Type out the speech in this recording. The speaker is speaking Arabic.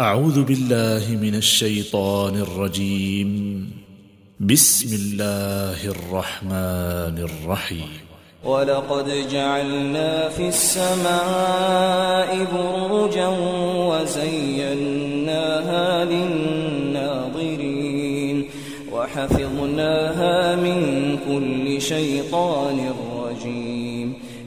أعوذ بالله من الشيطان الرجيم. بسم الله الرحمن الرحيم. ولقد جعلنا في السماء بروجا وزيناها للناظرين وحفظناها من كل شيطان رجيم.